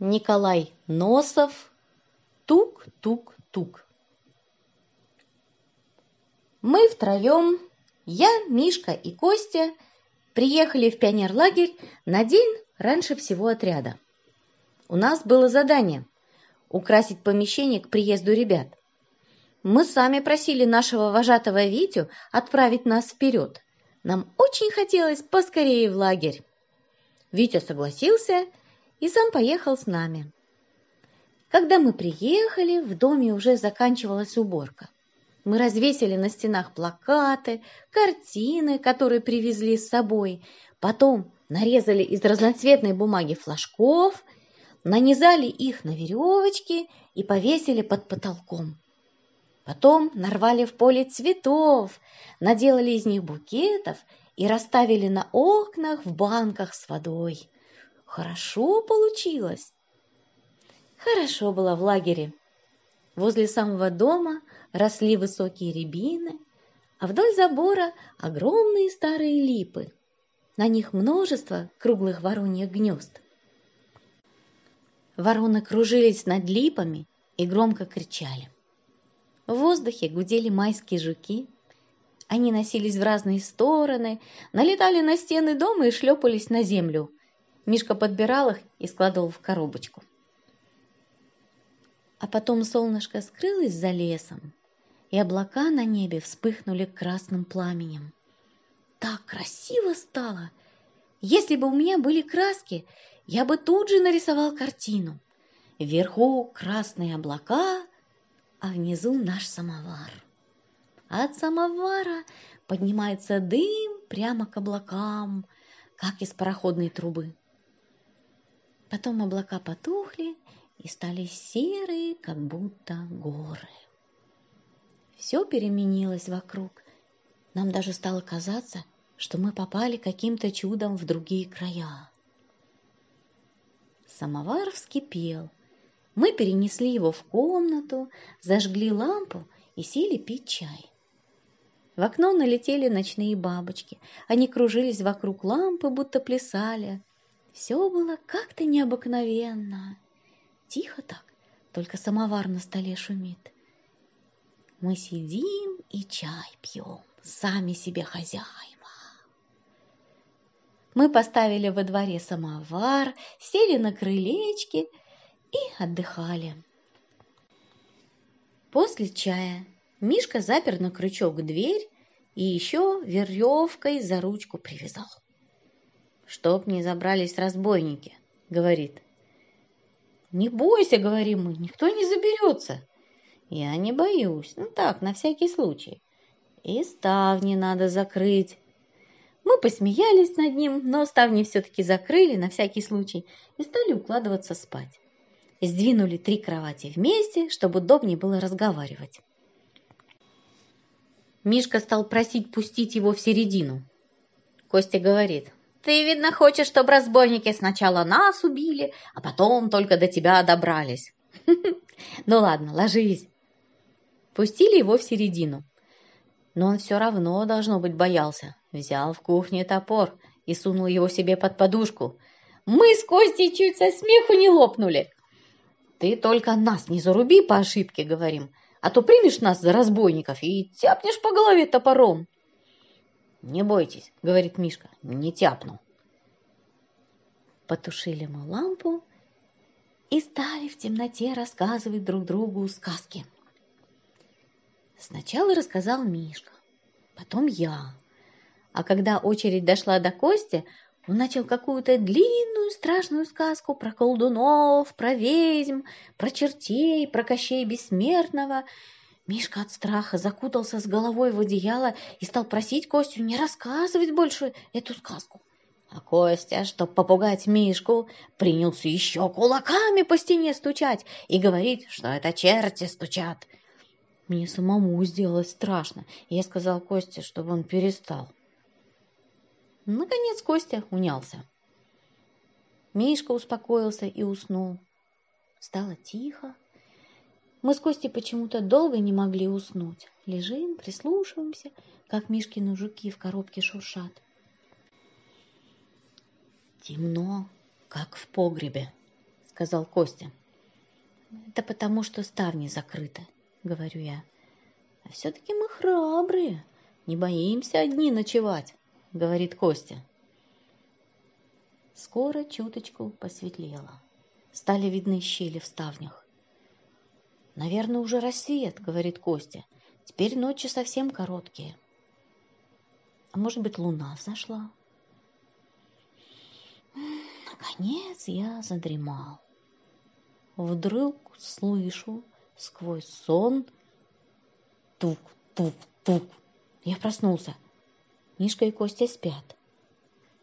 Николай Носов. Тук-тук-тук. Мы втроем, я, Мишка и Костя, приехали в пионерлагерь на день раньше всего отряда. У нас было задание – украсить помещение к приезду ребят. Мы сами просили нашего вожатого Витю отправить нас вперед. Нам очень хотелось поскорее в лагерь. Витя согласился и сам поехал с нами. Когда мы приехали, в доме уже заканчивалась уборка. Мы развесили на стенах плакаты, картины, которые привезли с собой. Потом нарезали из разноцветной бумаги флажков, нанизали их на веревочки и повесили под потолком. Потом нарвали в поле цветов, наделали из них букетов и расставили на окнах в банках с водой. Хорошо получилось. Хорошо было в лагере. Возле самого дома росли высокие рябины, а вдоль забора огромные старые липы. На них множество круглых вороньих гнезд. Вороны кружились над липами и громко кричали. В воздухе гудели майские жуки. Они носились в разные стороны, налетали на стены дома и шлепались на землю. Мишка подбирал их и складывал в коробочку. А потом солнышко скрылось за лесом, и облака на небе вспыхнули красным пламенем. Так красиво стало! Если бы у меня были краски, я бы тут же нарисовал картину. Вверху красные облака, а внизу наш самовар. От самовара поднимается дым прямо к облакам, как из пароходной трубы. Потом облака потухли и стали серые, как будто горы. Все переменилось вокруг. Нам даже стало казаться, что мы попали каким-то чудом в другие края. Самовар вскипел – мы перенесли его в комнату, зажгли лампу и сели пить чай. В окно налетели ночные бабочки. Они кружились вокруг лампы, будто плясали. Все было как-то необыкновенно. Тихо так, только самовар на столе шумит. Мы сидим и чай пьем, сами себе хозяева. Мы поставили во дворе самовар, сели на крылечке – и отдыхали. После чая Мишка запер на крючок дверь и еще веревкой за ручку привязал. «Чтоб не забрались разбойники», — говорит. «Не бойся», — говорим мы, — «никто не заберется». «Я не боюсь, ну так, на всякий случай. И ставни надо закрыть». Мы посмеялись над ним, но ставни все-таки закрыли на всякий случай и стали укладываться спать сдвинули три кровати вместе, чтобы удобнее было разговаривать. Мишка стал просить пустить его в середину. Костя говорит, «Ты, видно, хочешь, чтобы разбойники сначала нас убили, а потом только до тебя добрались». «Ну ладно, ложись». Пустили его в середину. Но он все равно, должно быть, боялся. Взял в кухне топор и сунул его себе под подушку. Мы с Костей чуть со смеху не лопнули. Ты только нас не заруби по ошибке, говорим, а то примешь нас за разбойников и тяпнешь по голове топором. Не бойтесь, говорит Мишка, не тяпну. Потушили мы лампу и стали в темноте рассказывать друг другу сказки. Сначала рассказал Мишка, потом я. А когда очередь дошла до Кости, он начал какую-то длинную страшную сказку про колдунов, про ведьм, про чертей, про Кощей Бессмертного. Мишка от страха закутался с головой в одеяло и стал просить Костю не рассказывать больше эту сказку. А Костя, чтоб попугать Мишку, принялся еще кулаками по стене стучать и говорить, что это черти стучат. Мне самому сделалось страшно, и я сказал Косте, чтобы он перестал. Наконец Костя унялся. Мишка успокоился и уснул. Стало тихо. Мы с Костей почему-то долго не могли уснуть. Лежим, прислушиваемся, как Мишкины жуки в коробке шуршат. Темно, как в погребе, сказал Костя. Это потому, что ставни закрыты, говорю я. А все-таки мы храбрые, не боимся одни ночевать, говорит Костя. Скоро чуточку посветлело. Стали видны щели в ставнях. «Наверное, уже рассвет», — говорит Костя. «Теперь ночи совсем короткие». «А может быть, луна взошла?» Наконец я задремал. Вдруг слышу сквозь сон тук-тук-тук. Я проснулся. Мишка и Костя спят.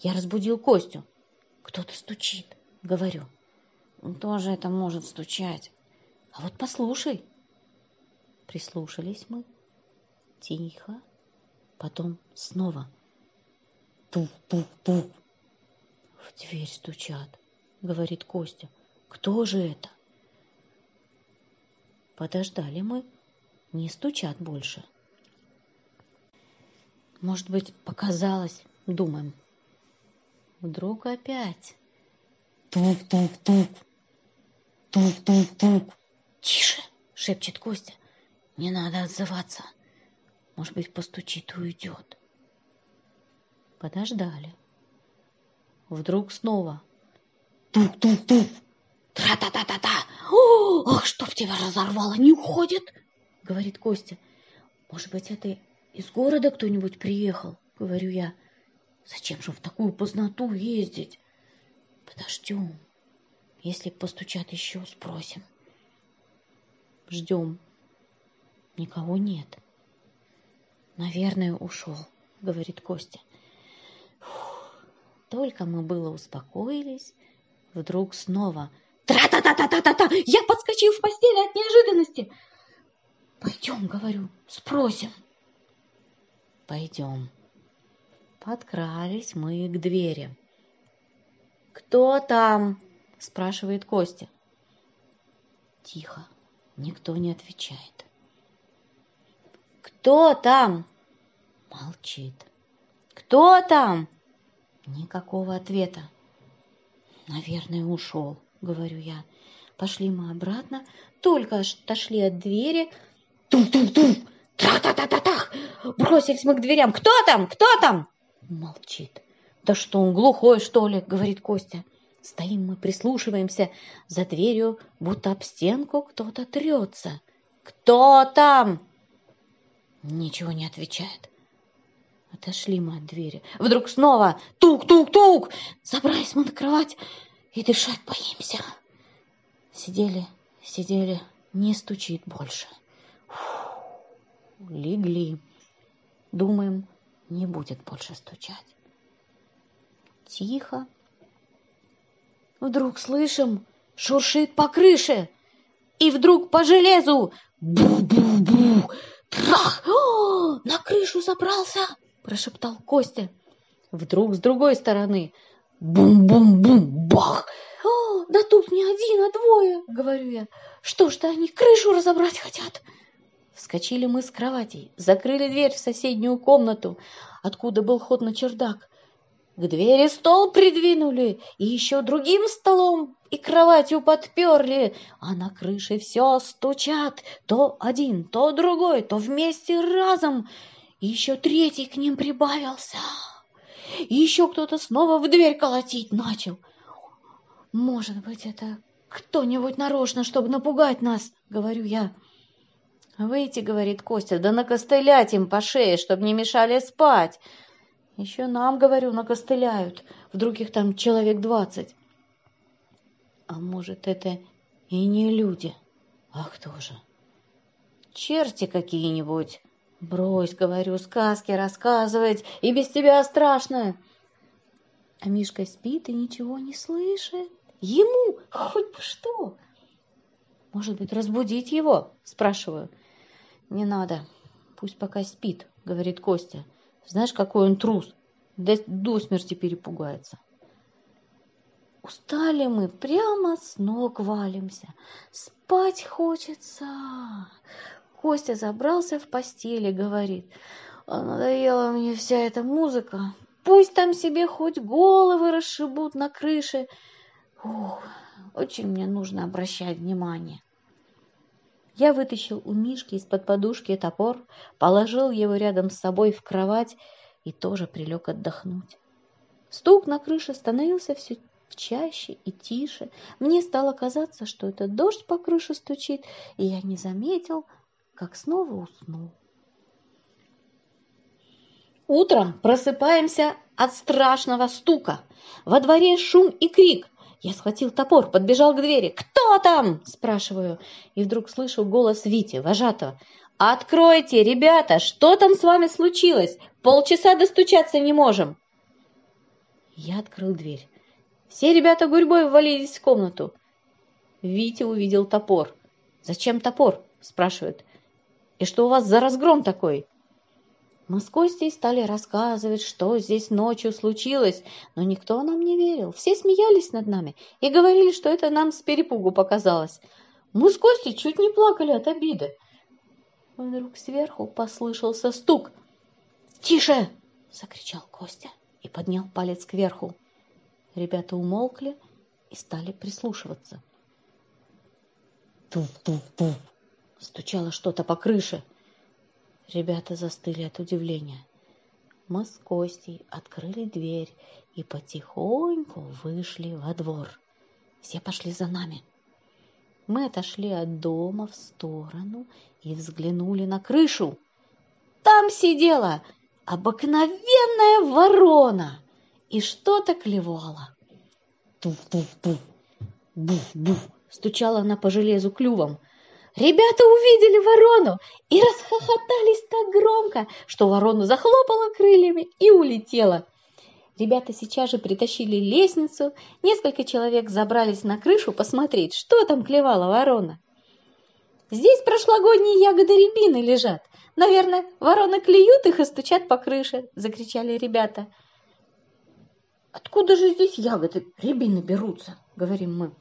Я разбудил Костю. Кто-то стучит, говорю. Тоже это может стучать. А вот послушай. Прислушались мы. Тихо. Потом снова. Тук-тук-тук. В дверь стучат, говорит Костя. Кто же это? Подождали мы. Не стучат больше. Может быть, показалось, думаем. Вдруг опять. Тук-тук-тук. Тук-тук-тук. Тише, шепчет Костя. Не надо отзываться. Может быть, постучит и уйдет. Подождали. Вдруг снова. Тук-тук-тук. Тра-та-та-та-та. Ох, чтоб тебя разорвало, не уходит, говорит Костя. Может быть, это из города кто-нибудь приехал, говорю я. Зачем же в такую познату ездить? Подождем. Если постучат еще, спросим. Ждем. Никого нет. Наверное, ушел, говорит Костя. Фух. Только мы было успокоились, вдруг снова Тра-та-та-та-та-та-та! Я подскочил в постели от неожиданности. Пойдем, говорю, спросим. Пойдем. Подкрались мы к двери. «Кто там?» – спрашивает Костя. Тихо, никто не отвечает. «Кто там?» Молчит. «Кто там?» Никакого ответа. Наверное, ушел, говорю я. Пошли мы обратно, только отошли от двери. Тум-тум-тум! Тра-та-та-та-тах! Бросились мы к дверям. «Кто там? Кто там?» Молчит. «Да что он, глухой, что ли?» — говорит Костя. Стоим мы, прислушиваемся. За дверью, будто об стенку, кто-то трется. «Кто там?» Ничего не отвечает. Отошли мы от двери. Вдруг снова тук-тук-тук. Забрались мы на кровать и дышать боимся. Сидели, сидели, не стучит больше. Фу, легли. Думаем, не будет больше стучать. Тихо. Вдруг слышим, шуршит по крыше. И вдруг по железу бу-бу-бу, трах! На крышу забрался, прошептал Костя. Вдруг с другой стороны бум-бум-бум, бах! О, да тут не один, а двое, говорю я. Что ж-то они крышу разобрать хотят? Вскочили мы с кроватей, закрыли дверь в соседнюю комнату, откуда был ход на чердак. К двери стол придвинули, и еще другим столом и кроватью подперли, а на крыше все стучат, то один, то другой, то вместе разом, и еще третий к ним прибавился. И еще кто-то снова в дверь колотить начал. Может быть, это кто-нибудь нарочно, чтобы напугать нас, говорю я. «Выйти, — говорит Костя, — да накостылять им по шее, чтобы не мешали спать. Еще нам, говорю, накостыляют. Вдруг их там человек двадцать. А может, это и не люди? А кто же? Черти какие-нибудь. Брось, говорю, сказки рассказывать, и без тебя страшно. А Мишка спит и ничего не слышит. Ему хоть бы что. Может быть, разбудить его? Спрашиваю. «Не надо. Пусть пока спит», — говорит Костя. «Знаешь, какой он трус. До, до смерти перепугается». Устали мы, прямо с ног валимся. Спать хочется. Костя забрался в постели, говорит. «А надоела мне вся эта музыка. Пусть там себе хоть головы расшибут на крыше. Ух, очень мне нужно обращать внимание. Я вытащил у Мишки из-под подушки топор, положил его рядом с собой в кровать и тоже прилег отдохнуть. Стук на крыше становился все чаще и тише. Мне стало казаться, что это дождь по крыше стучит, и я не заметил, как снова уснул. Утром просыпаемся от страшного стука. Во дворе шум и крик. Я схватил топор, подбежал к двери. «Кто там?» – спрашиваю. И вдруг слышу голос Вити, вожатого. «Откройте, ребята! Что там с вами случилось? Полчаса достучаться не можем!» Я открыл дверь. Все ребята гурьбой ввалились в комнату. Витя увидел топор. «Зачем топор?» – спрашивает. «И что у вас за разгром такой?» Мы с Костей стали рассказывать, что здесь ночью случилось, но никто нам не верил. Все смеялись над нами и говорили, что это нам с перепугу показалось. Мы с Костей чуть не плакали от обиды. Вдруг сверху послышался стук. «Тише!» — закричал Костя и поднял палец кверху. Ребята умолкли и стали прислушиваться. Туф-туф-туф! Стучало что-то по крыше. Ребята застыли от удивления. Мы с Костей открыли дверь и потихоньку вышли во двор. Все пошли за нами. Мы отошли от дома в сторону и взглянули на крышу. Там сидела обыкновенная ворона и что-то клевала. Туф-туф-туф, буф-буф, стучала она по железу клювом. Ребята увидели ворону и расхохотались так громко, что ворона захлопала крыльями и улетела. Ребята сейчас же притащили лестницу, несколько человек забрались на крышу посмотреть, что там клевала ворона. Здесь прошлогодние ягоды рябины лежат. Наверное, вороны клюют их и стучат по крыше, закричали ребята. Откуда же здесь ягоды рябины берутся, говорим мы.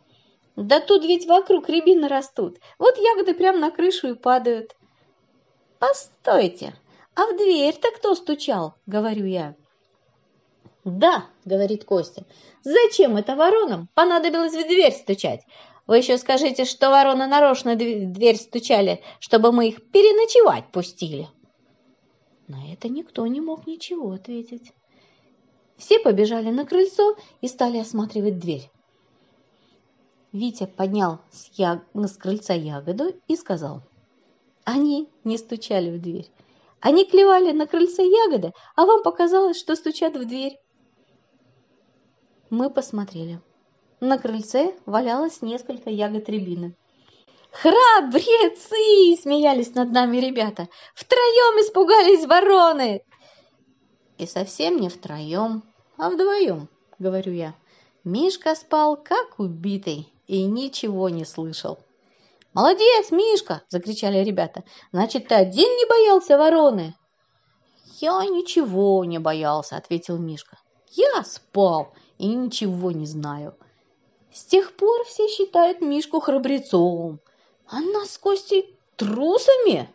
Да тут ведь вокруг рябины растут. Вот ягоды прямо на крышу и падают. Постойте, а в дверь-то кто стучал? Говорю я. Да, говорит Костя. Зачем это воронам понадобилось в дверь стучать? Вы еще скажите, что вороны нарочно в дверь стучали, чтобы мы их переночевать пустили. На это никто не мог ничего ответить. Все побежали на крыльцо и стали осматривать дверь. Витя поднял с, я... с крыльца ягоду и сказал. Они не стучали в дверь. Они клевали на крыльце ягоды, а вам показалось, что стучат в дверь. Мы посмотрели. На крыльце валялось несколько ягод рябины. «Храбрецы!» – смеялись над нами ребята. «Втроем испугались вороны!» «И совсем не втроем, а вдвоем», – говорю я. Мишка спал, как убитый и ничего не слышал. «Молодец, Мишка!» – закричали ребята. «Значит, ты один не боялся вороны?» «Я ничего не боялся», – ответил Мишка. «Я спал и ничего не знаю». С тех пор все считают Мишку храбрецом, а нас с Костей трусами.